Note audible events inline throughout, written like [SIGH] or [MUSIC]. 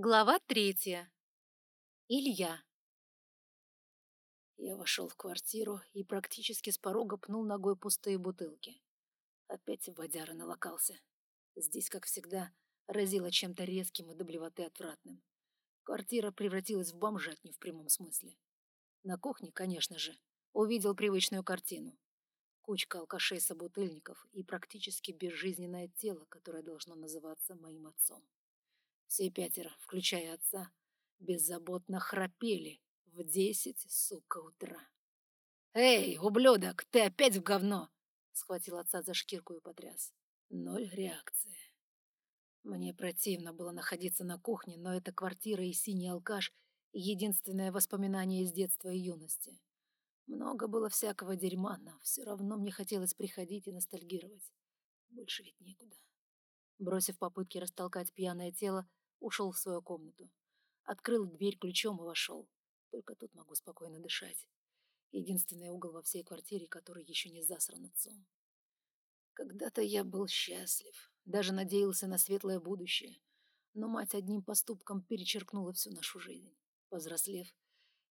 Глава третья. Илья. Я вошел в квартиру и практически с порога пнул ногой пустые бутылки. Опять водяра налокался. Здесь, как всегда, разило чем-то резким и до отвратным. Квартира превратилась в бомжатню в прямом смысле. На кухне, конечно же, увидел привычную картину. Кучка алкашей-собутыльников и практически безжизненное тело, которое должно называться моим отцом. Все пятеро, включая отца, беззаботно храпели в десять, сука, утра. «Эй, ублюдок, ты опять в говно!» Схватил отца за шкирку и потряс. Ноль реакции. Мне противно было находиться на кухне, но эта квартира и синий алкаш — единственное воспоминание из детства и юности. Много было всякого дерьма, но все равно мне хотелось приходить и ностальгировать. Больше ведь некуда. Бросив попытки растолкать пьяное тело, ушел в свою комнату. Открыл дверь ключом и вошел. Только тут могу спокойно дышать. Единственный угол во всей квартире, который еще не засран отцом. Когда-то я был счастлив, даже надеялся на светлое будущее. Но мать одним поступком перечеркнула всю нашу жизнь. Повзрослев,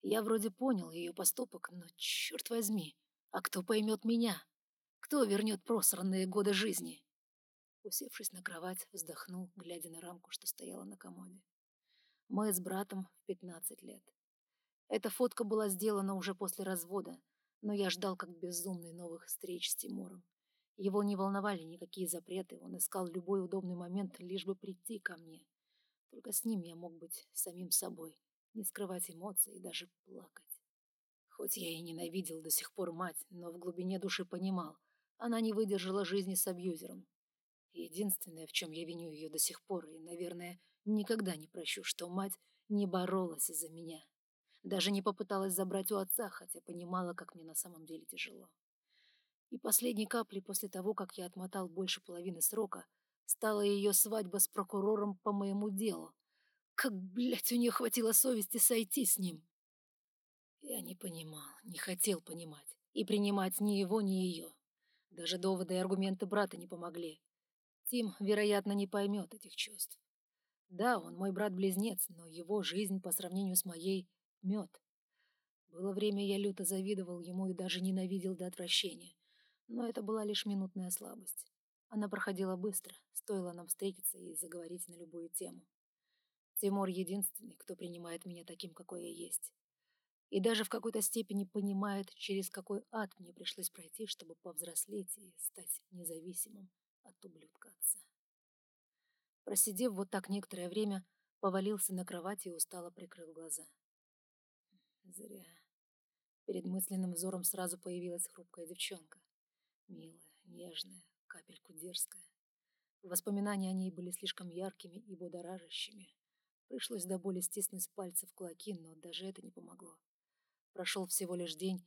я вроде понял ее поступок, но, черт возьми, а кто поймет меня? Кто вернет просранные годы жизни? Усевшись на кровать, вздохнул, глядя на рамку, что стояла на комоде. Мы с братом в пятнадцать лет. Эта фотка была сделана уже после развода, но я ждал как безумный новых встреч с Тимуром. Его не волновали никакие запреты, он искал любой удобный момент, лишь бы прийти ко мне. Только с ним я мог быть самим собой, не скрывать эмоций и даже плакать. Хоть я и ненавидел до сих пор мать, но в глубине души понимал, она не выдержала жизни с абьюзером, Единственное, в чем я виню ее до сих пор, и, наверное, никогда не прощу, что мать не боролась из-за меня. Даже не попыталась забрать у отца, хотя понимала, как мне на самом деле тяжело. И последней каплей после того, как я отмотал больше половины срока, стала ее свадьба с прокурором по моему делу. Как, блядь, у нее хватило совести сойти с ним? Я не понимал, не хотел понимать. И принимать ни его, ни ее. Даже доводы и аргументы брата не помогли. Тим, вероятно, не поймет этих чувств. Да, он мой брат-близнец, но его жизнь по сравнению с моей — мед. Было время, я люто завидовал ему и даже ненавидел до отвращения. Но это была лишь минутная слабость. Она проходила быстро, стоило нам встретиться и заговорить на любую тему. Тимур единственный, кто принимает меня таким, какой я есть. И даже в какой-то степени понимает, через какой ад мне пришлось пройти, чтобы повзрослеть и стать независимым от ублюдка отца. Просидев вот так некоторое время, повалился на кровати и устало прикрыл глаза. Зря. Перед мысленным взором сразу появилась хрупкая девчонка. Милая, нежная, капельку дерзкая. Воспоминания о ней были слишком яркими и будоражащими. Пришлось до боли стиснуть пальцы в кулаки, но даже это не помогло. Прошел всего лишь день,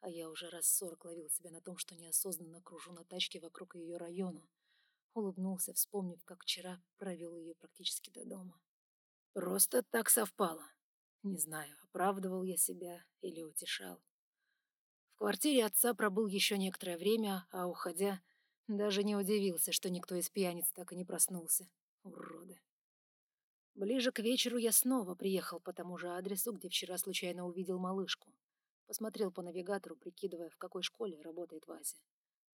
а я уже раз сорок ловил себя на том, что неосознанно кружу на тачке вокруг ее района, Улыбнулся, вспомнив, как вчера провел ее практически до дома. Просто так совпало. Не знаю, оправдывал я себя или утешал. В квартире отца пробыл еще некоторое время, а уходя, даже не удивился, что никто из пьяниц так и не проснулся. Уроды. Ближе к вечеру я снова приехал по тому же адресу, где вчера случайно увидел малышку. Посмотрел по навигатору, прикидывая, в какой школе работает Вася.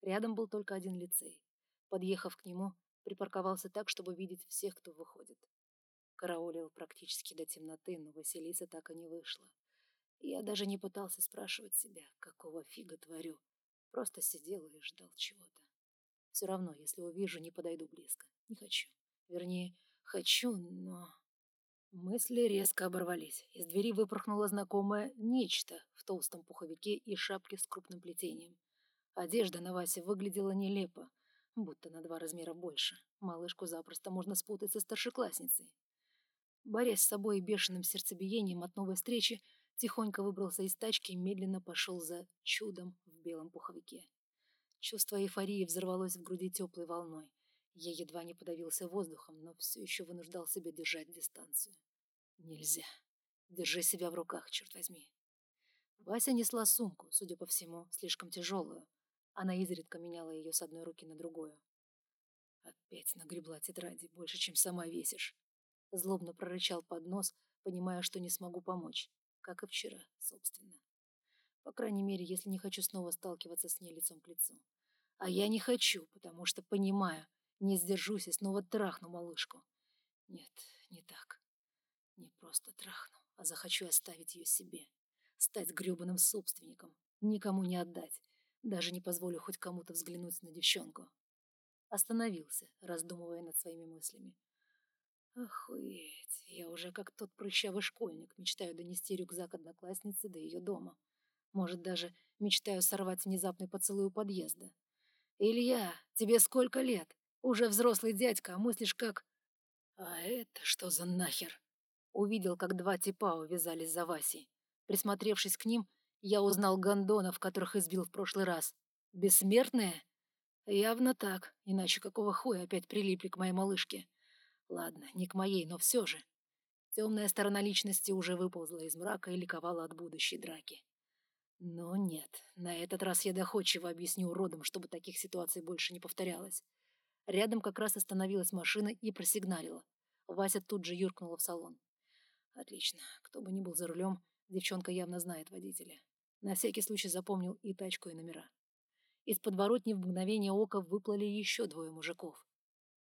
Рядом был только один лицей. Подъехав к нему, припарковался так, чтобы видеть всех, кто выходит. Караулил практически до темноты, но Василиса так и не вышла. я даже не пытался спрашивать себя, какого фига творю. Просто сидел и ждал чего-то. Все равно, если увижу, не подойду близко. Не хочу. Вернее, хочу, но... Мысли резко оборвались. Из двери выпорхнуло знакомое нечто в толстом пуховике и шапке с крупным плетением. Одежда на Васе выглядела нелепо, будто на два размера больше. Малышку запросто можно спутать со старшеклассницей. Борясь с собой и бешеным сердцебиением от новой встречи, тихонько выбрался из тачки и медленно пошел за чудом в белом пуховике. Чувство эйфории взорвалось в груди теплой волной. Я едва не подавился воздухом, но все еще вынуждал себя держать дистанцию. Нельзя. Держи себя в руках, черт возьми. Вася несла сумку, судя по всему, слишком тяжелую. Она изредка меняла ее с одной руки на другую. Опять нагребла тетради, больше, чем сама весишь. Злобно прорычал под нос, понимая, что не смогу помочь. Как и вчера, собственно. По крайней мере, если не хочу снова сталкиваться с ней лицом к лицу. А я не хочу, потому что понимаю, не сдержусь и снова трахну малышку. Нет, не так. Не просто трахну, а захочу оставить ее себе. Стать грёбаным собственником, никому не отдать. Даже не позволю хоть кому-то взглянуть на девчонку. Остановился, раздумывая над своими мыслями. Охуеть, я уже как тот прыщавый школьник, мечтаю донести рюкзак одноклассницы до ее дома. Может, даже мечтаю сорвать внезапный поцелуй у подъезда. «Илья, тебе сколько лет? Уже взрослый дядька, а мыслишь как...» «А это что за нахер?» Увидел, как два типа увязались за Васей. Присмотревшись к ним, я узнал гондонов, которых избил в прошлый раз. Бессмертные? Явно так, иначе какого хуя опять прилипли к моей малышке? Ладно, не к моей, но все же. Темная сторона личности уже выползла из мрака и ликовала от будущей драки. Но нет, на этот раз я доходчиво объясню уродам, чтобы таких ситуаций больше не повторялось. Рядом как раз остановилась машина и просигналила. Вася тут же юркнула в салон. Отлично, кто бы ни был за рулем, девчонка явно знает водителя. На всякий случай запомнил и тачку, и номера. Из подворотни в мгновение ока выплыли еще двое мужиков.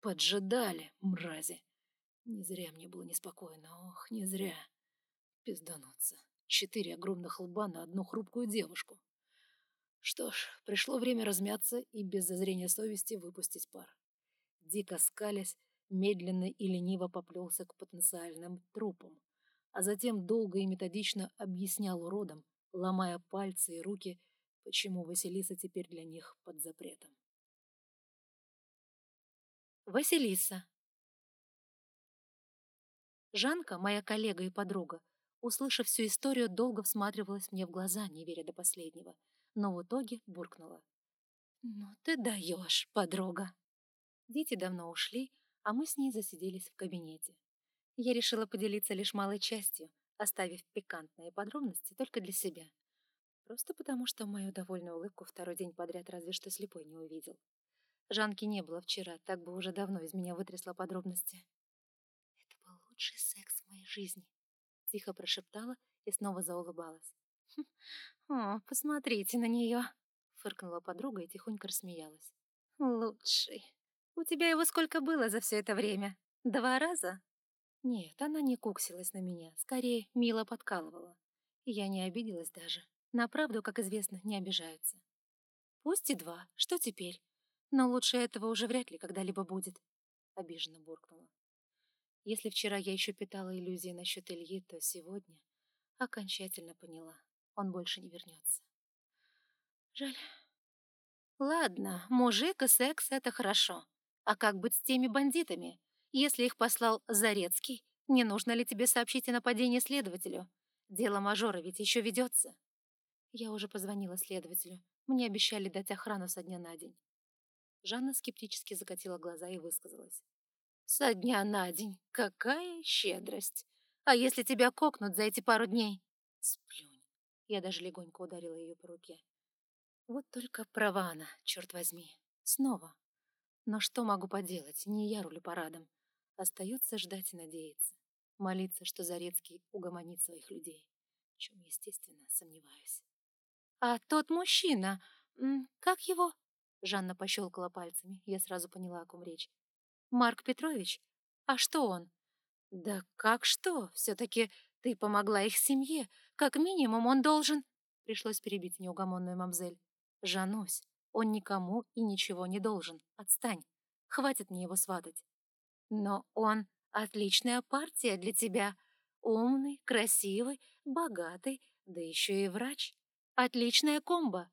Поджидали, мрази. Не зря мне было неспокойно, ох, не зря. Пиздануться. Четыре огромных лба на одну хрупкую девушку. Что ж, пришло время размяться и без зазрения совести выпустить пар. Дико скалясь, медленно и лениво поплелся к потенциальным трупам, а затем долго и методично объяснял уродам, ломая пальцы и руки, почему Василиса теперь для них под запретом. Василиса. Жанка, моя коллега и подруга, услышав всю историю, долго всматривалась мне в глаза, не веря до последнего, но в итоге буркнула. «Ну ты даешь, подруга!» Дети давно ушли, а мы с ней засиделись в кабинете. Я решила поделиться лишь малой частью, оставив пикантные подробности только для себя. Просто потому, что мою довольную улыбку второй день подряд разве что слепой не увидел. Жанки не было вчера, так бы уже давно из меня вытрясла подробности. «Это был лучший секс в моей жизни», — тихо прошептала и снова заулыбалась. «Хм, «О, посмотрите на нее!» — фыркнула подруга и тихонько рассмеялась. «Лучший. У тебя его сколько было за все это время? Два раза?» Нет, она не куксилась на меня, скорее, мило подкалывала. Я не обиделась даже. На правду, как известно, не обижаются. Пусть и два, что теперь? Но лучше этого уже вряд ли когда-либо будет. Обиженно буркнула. Если вчера я еще питала иллюзии насчет Ильи, то сегодня окончательно поняла. Он больше не вернется. Жаль. Ладно, мужик и секс — это хорошо. А как быть с теми бандитами? Если их послал Зарецкий, не нужно ли тебе сообщить о нападении следователю? Дело мажора ведь еще ведется. Я уже позвонила следователю. Мне обещали дать охрану со дня на день. Жанна скептически закатила глаза и высказалась. «Со дня на день? Какая щедрость! А если тебя кокнут за эти пару дней?» «Сплюнь!» Я даже легонько ударила ее по руке. Вот только права она, черт возьми. Снова. Но что могу поделать? Не я рулю парадом. Остается ждать и надеяться. Молиться, что Зарецкий угомонит своих людей. В чем, естественно, сомневаюсь. «А тот мужчина, как его?» Жанна пощелкала пальцами. Я сразу поняла, о ком речь. «Марк Петрович? А что он?» «Да как что? Все-таки ты помогла их семье. Как минимум он должен...» Пришлось перебить неугомонную мамзель. «Жанусь, он никому и ничего не должен. Отстань. Хватит мне его сватать». «Но он отличная партия для тебя. Умный, красивый, богатый, да еще и врач. Отличная комба».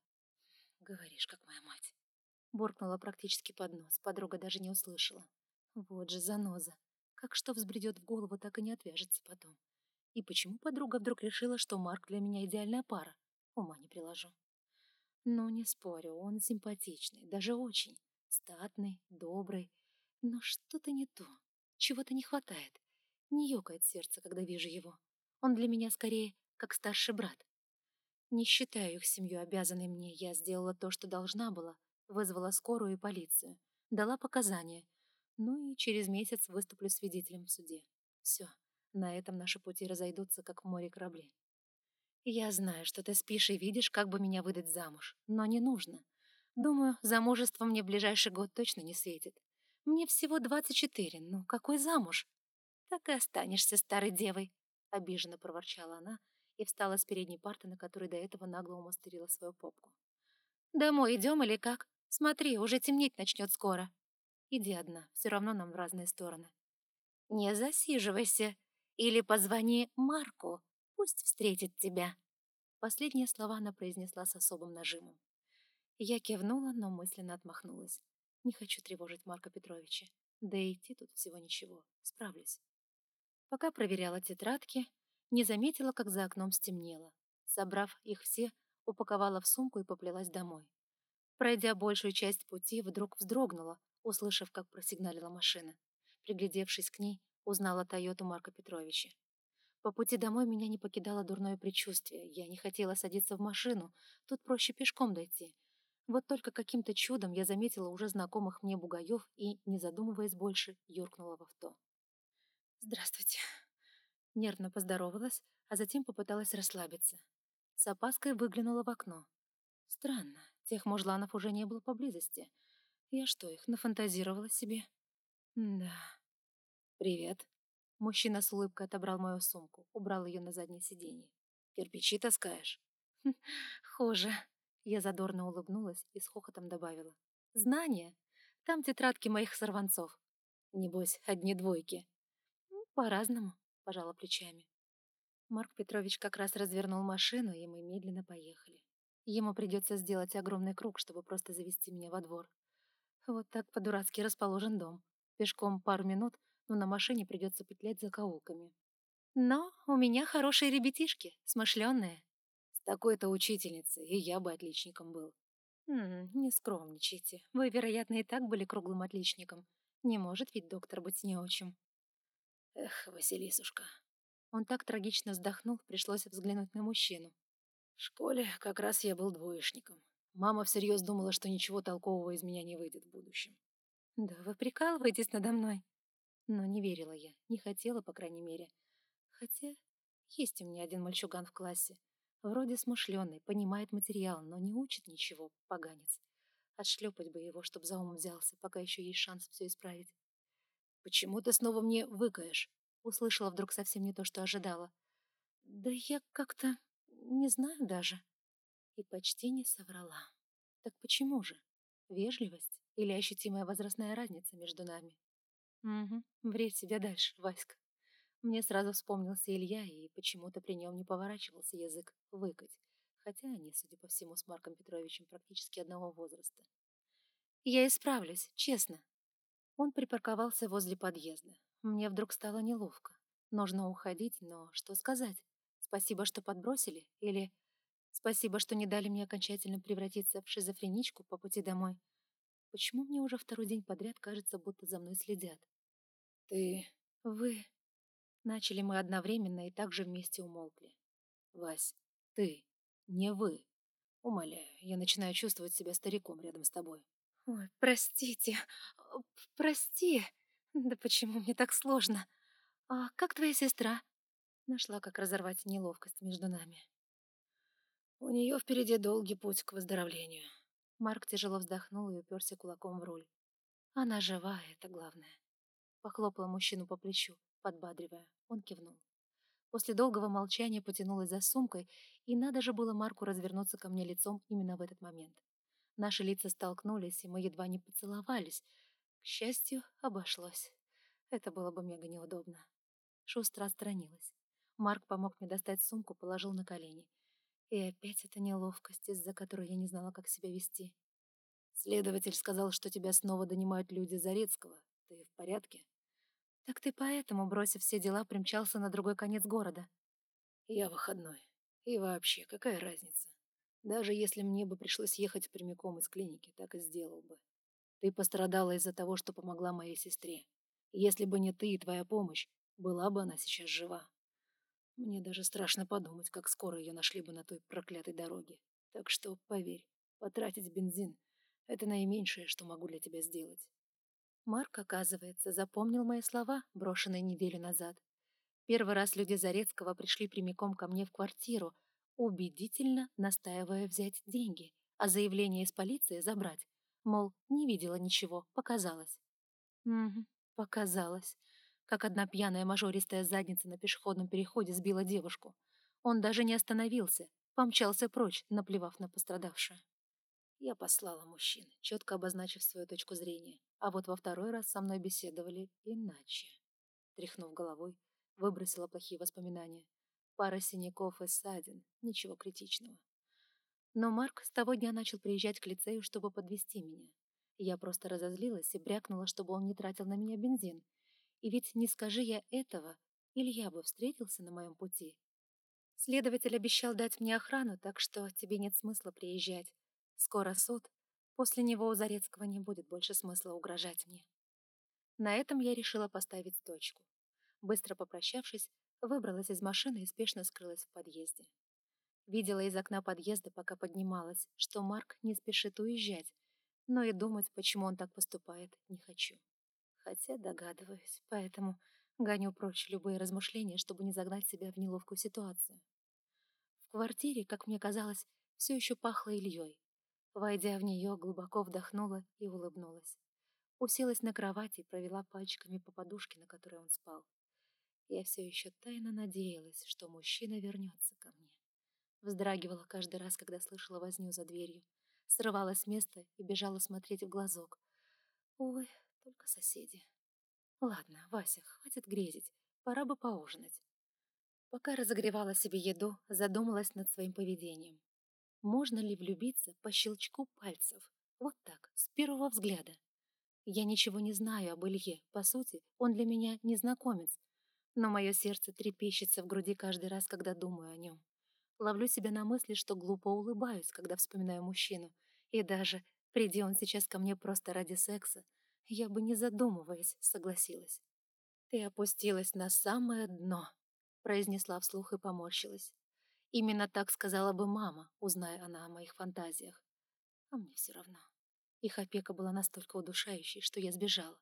«Говоришь, как моя мать». Буркнула практически под нос, подруга даже не услышала. Вот же заноза. Как что взбредет в голову, так и не отвяжется потом. И почему подруга вдруг решила, что Марк для меня идеальная пара? Ума не приложу. Ну, не спорю, он симпатичный, даже очень. Статный, добрый. Но что-то не то. Чего-то не хватает. Не ёкает сердце, когда вижу его. Он для меня скорее как старший брат. Не считаю их семью обязанной мне. Я сделала то, что должна была, Вызвала скорую и полицию. Дала показания. Ну и через месяц выступлю свидетелем в суде. Все, на этом наши пути разойдутся, как море корабли. Я знаю, что ты спишь и видишь, как бы меня выдать замуж, но не нужно. Думаю, замужество мне в ближайший год точно не светит. Мне всего двадцать четыре, ну какой замуж? Так и останешься старой девой, — обиженно проворчала она и встала с передней парты, на которой до этого нагло умастерила свою попку. «Домой идем или как? Смотри, уже темнеть начнет скоро. Иди одна, все равно нам в разные стороны». «Не засиживайся. Или позвони Марку, пусть встретит тебя». Последние слова она произнесла с особым нажимом. Я кивнула, но мысленно отмахнулась. Не хочу тревожить Марка Петровича. Да и идти тут всего ничего. Справлюсь. Пока проверяла тетрадки, не заметила, как за окном стемнело. Собрав их все, упаковала в сумку и поплелась домой. Пройдя большую часть пути, вдруг вздрогнула, услышав, как просигналила машина. Приглядевшись к ней, узнала Тойоту Марка Петровича. По пути домой меня не покидало дурное предчувствие. Я не хотела садиться в машину, тут проще пешком дойти. Вот только каким-то чудом я заметила уже знакомых мне бугаев и, не задумываясь больше, юркнула в авто. «Здравствуйте». Нервно поздоровалась, а затем попыталась расслабиться. С опаской выглянула в окно. Странно, тех мужланов уже не было поблизости. Я что, их нафантазировала себе? Да. «Привет». Мужчина с улыбкой отобрал мою сумку, убрал ее на заднее сиденье. «Кирпичи таскаешь?» [LAUGHS] «Хм, «Хуже», я задорно улыбнулась и с хохотом добавила. «Знания? Там тетрадки моих сорванцов. Небось, одни двойки». «Ну, «По-разному», — пожала плечами. Марк Петрович как раз развернул машину, и мы медленно поехали. Ему придется сделать огромный круг, чтобы просто завести меня во двор. Вот так по-дурацки расположен дом. Пешком пару минут, но на машине придется петлять за каулками. Но у меня хорошие ребятишки, смышленные такой-то учительницей, и я бы отличником был. М не скромничайте. Вы, вероятно, и так были круглым отличником. Не может ведь доктор быть неучим. Эх, Василисушка. Он так трагично вздохнул, пришлось взглянуть на мужчину. В школе как раз я был двоечником. Мама всерьез думала, что ничего толкового из меня не выйдет в будущем. Да вы прикалываетесь надо мной. Но не верила я, не хотела, по крайней мере. Хотя есть у меня один мальчуган в классе. Вроде смышленый, понимает материал, но не учит ничего, поганец. Отшлепать бы его, чтоб за ум взялся, пока еще есть шанс все исправить. «Почему ты снова мне выкаешь?» Услышала вдруг совсем не то, что ожидала. «Да я как-то не знаю даже». И почти не соврала. Так почему же? Вежливость или ощутимая возрастная разница между нами? Угу, вредь себе дальше, Васька. Мне сразу вспомнился Илья, и почему-то при нем не поворачивался язык выкать, хотя они, судя по всему, с Марком Петровичем практически одного возраста. «Я исправлюсь, честно». Он припарковался возле подъезда. Мне вдруг стало неловко. Нужно уходить, но что сказать? Спасибо, что подбросили? Или спасибо, что не дали мне окончательно превратиться в шизофреничку по пути домой? Почему мне уже второй день подряд кажется, будто за мной следят? «Ты... вы...» Начали мы одновременно и также вместе умолкли. «Вась, ты, не вы. Умоляю, я начинаю чувствовать себя стариком рядом с тобой». «Ой, простите, прости. Да почему мне так сложно? А как твоя сестра?» Нашла, как разорвать неловкость между нами. У нее впереди долгий путь к выздоровлению. Марк тяжело вздохнул и уперся кулаком в руль. Она жива, это главное. Похлопала мужчину по плечу подбадривая. Он кивнул. После долгого молчания потянулась за сумкой, и надо же было Марку развернуться ко мне лицом именно в этот момент. Наши лица столкнулись, и мы едва не поцеловались. К счастью, обошлось. Это было бы мега неудобно. Шустро отстранилась. Марк помог мне достать сумку, положил на колени. И опять эта неловкость, из-за которой я не знала, как себя вести. Следователь сказал, что тебя снова донимают люди Зарецкого. Ты в порядке? «Так ты поэтому, бросив все дела, примчался на другой конец города?» «Я выходной. И вообще, какая разница? Даже если мне бы пришлось ехать прямиком из клиники, так и сделал бы. Ты пострадала из-за того, что помогла моей сестре. Если бы не ты и твоя помощь, была бы она сейчас жива. Мне даже страшно подумать, как скоро ее нашли бы на той проклятой дороге. Так что, поверь, потратить бензин — это наименьшее, что могу для тебя сделать. Марк, оказывается, запомнил мои слова, брошенные неделю назад, Первый раз люди Зарецкого пришли прямиком ко мне в квартиру, убедительно настаивая взять деньги, а заявление из полиции забрать. Мол, не видела ничего, показалось. Угу, показалось. Как одна пьяная мажористая задница на пешеходном переходе сбила девушку. Он даже не остановился, помчался прочь, наплевав на пострадавшую. Я послала мужчин, четко обозначив свою точку зрения, а вот во второй раз со мной беседовали иначе. Тряхнув головой, выбросила плохие воспоминания. Пара синяков и ссадин, ничего критичного. Но Марк с того дня начал приезжать к лицею, чтобы подвести меня. Я просто разозлилась и брякнула, чтобы он не тратил на меня бензин. И ведь не скажи я этого, Илья бы встретился на моем пути. Следователь обещал дать мне охрану, так что тебе нет смысла приезжать. Скоро суд. После него у Зарецкого не будет больше смысла угрожать мне. На этом я решила поставить точку. Быстро попрощавшись, выбралась из машины и спешно скрылась в подъезде. Видела из окна подъезда, пока поднималась, что Марк не спешит уезжать, но и думать, почему он так поступает, не хочу. Хотя догадываюсь, поэтому гоню прочь любые размышления, чтобы не загнать себя в неловкую ситуацию. В квартире, как мне казалось, все еще пахло Ильей. Войдя в нее, глубоко вдохнула и улыбнулась. Уселась на кровати и провела пальчиками по подушке, на которой он спал. Я все еще тайно надеялась, что мужчина вернется ко мне. Вздрагивала каждый раз, когда слышала возню за дверью. Срывалась с места и бежала смотреть в глазок. Увы, только соседи. Ладно, Вася, хватит грезить. Пора бы поужинать. Пока разогревала себе еду, задумалась над своим поведением. Можно ли влюбиться по щелчку пальцев? Вот так, с первого взгляда. Я ничего не знаю об Илье. По сути, он для меня незнакомец. Но мое сердце трепещется в груди каждый раз, когда думаю о нем. Ловлю себя на мысли, что глупо улыбаюсь, когда вспоминаю мужчину. И даже, приди он сейчас ко мне просто ради секса, я бы, не задумываясь, согласилась. «Ты опустилась на самое дно», — произнесла вслух и поморщилась. Именно так сказала бы мама, узная она о моих фантазиях. А мне все равно. Их опека была настолько удушающей, что я сбежала.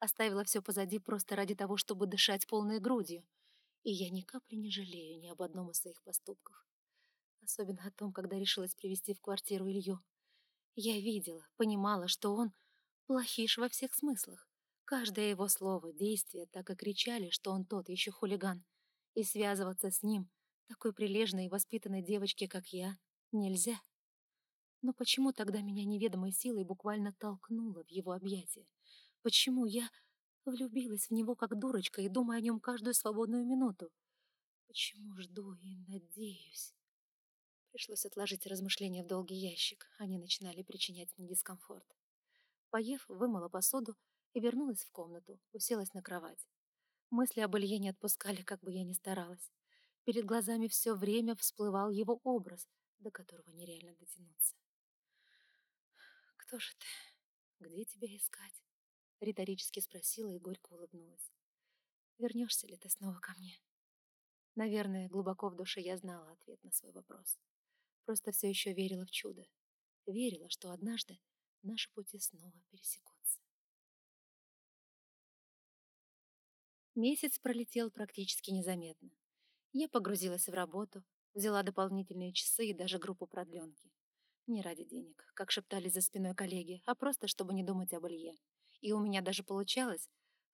Оставила все позади просто ради того, чтобы дышать полной грудью. И я ни капли не жалею ни об одном из своих поступков. Особенно о том, когда решилась привести в квартиру Илью. Я видела, понимала, что он плохиш во всех смыслах. Каждое его слово, действие так и кричали, что он тот еще хулиган. И связываться с ним такой прилежной и воспитанной девочке, как я, нельзя. Но почему тогда меня неведомой силой буквально толкнуло в его объятия? Почему я влюбилась в него как дурочка и думаю о нем каждую свободную минуту? Почему жду и надеюсь? Пришлось отложить размышления в долгий ящик. Они начинали причинять мне дискомфорт. Поев, вымыла посуду и вернулась в комнату, уселась на кровать. Мысли об Илье не отпускали, как бы я ни старалась. Перед глазами все время всплывал его образ, до которого нереально дотянуться. «Кто же ты? Где тебя искать?» — риторически спросила и горько улыбнулась. «Вернешься ли ты снова ко мне?» Наверное, глубоко в душе я знала ответ на свой вопрос. Просто все еще верила в чудо. Верила, что однажды наши пути снова пересекутся. Месяц пролетел практически незаметно. Я погрузилась в работу, взяла дополнительные часы и даже группу продленки. Не ради денег, как шептали за спиной коллеги, а просто, чтобы не думать об Илье. И у меня даже получалось,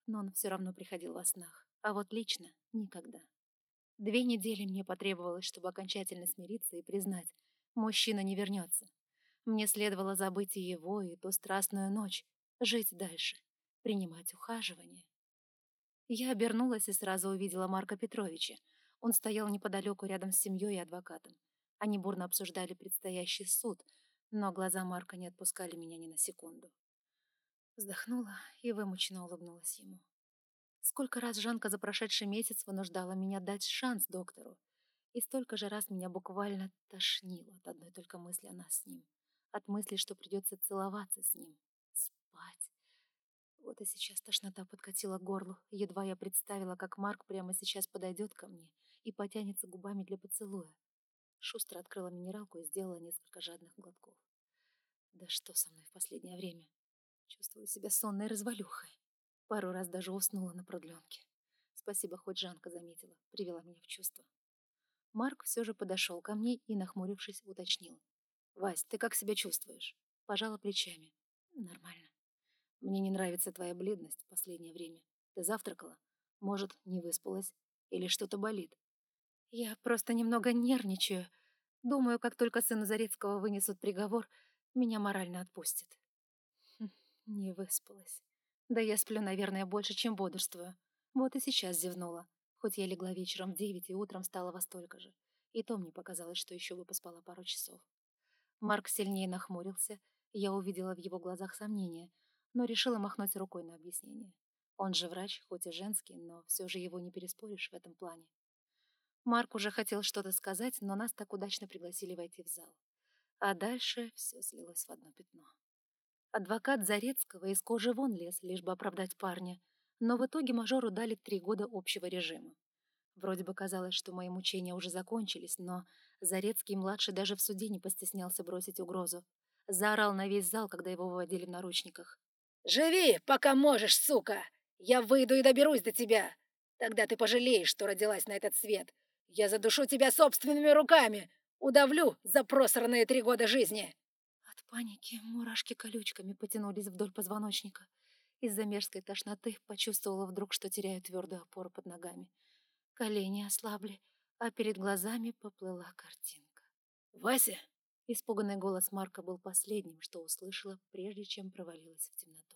но он все равно приходил во снах. А вот лично — никогда. Две недели мне потребовалось, чтобы окончательно смириться и признать, мужчина не вернется. Мне следовало забыть и его, и ту страстную ночь, жить дальше, принимать ухаживание. Я обернулась и сразу увидела Марка Петровича, он стоял неподалеку рядом с семьей и адвокатом. Они бурно обсуждали предстоящий суд, но глаза Марка не отпускали меня ни на секунду. Вздохнула и вымученно улыбнулась ему. Сколько раз Жанка за прошедший месяц вынуждала меня дать шанс доктору, и столько же раз меня буквально тошнило от одной только мысли о нас с ним, от мысли, что придется целоваться с ним, спать. Вот и сейчас тошнота подкатила к горлу, едва я представила, как Марк прямо сейчас подойдет ко мне и потянется губами для поцелуя. Шустро открыла минералку и сделала несколько жадных глотков. Да что со мной в последнее время? Чувствую себя сонной развалюхой. Пару раз даже уснула на продленке. Спасибо, хоть Жанка заметила, привела меня в чувство. Марк все же подошел ко мне и, нахмурившись, уточнил. «Вась, ты как себя чувствуешь?» Пожала плечами. «Нормально. Мне не нравится твоя бледность в последнее время. Ты завтракала? Может, не выспалась? Или что-то болит?» «Я просто немного нервничаю. Думаю, как только сыну Зарецкого вынесут приговор, меня морально отпустят». Хм, не выспалась. Да я сплю, наверное, больше, чем бодрствую. Вот и сейчас зевнула, хоть я легла вечером в девять и утром встала во столько же. И то мне показалось, что еще бы поспала пару часов. Марк сильнее нахмурился, я увидела в его глазах сомнение, но решила махнуть рукой на объяснение. Он же врач, хоть и женский, но все же его не переспоришь в этом плане. Марк уже хотел что-то сказать, но нас так удачно пригласили войти в зал. А дальше все слилось в одно пятно. Адвокат Зарецкого из кожи вон лез, лишь бы оправдать парня, но в итоге мажору дали три года общего режима. Вроде бы казалось, что мои мучения уже закончились, но Зарецкий-младший даже в суде не постеснялся бросить угрозу. Заорал на весь зал, когда его выводили в наручниках. «Живи, пока можешь, сука! Я выйду и доберусь до тебя! Тогда ты пожалеешь, что родилась на этот свет! Я задушу тебя собственными руками! Удавлю за просранные три года жизни!» От паники мурашки колючками потянулись вдоль позвоночника. Из-за мерзкой тошноты почувствовала вдруг, что теряю твердую опору под ногами. Колени ослабли, а перед глазами поплыла картинка. «Вася!» Испуганный голос Марка был последним, что услышала, прежде чем провалилась в темноту.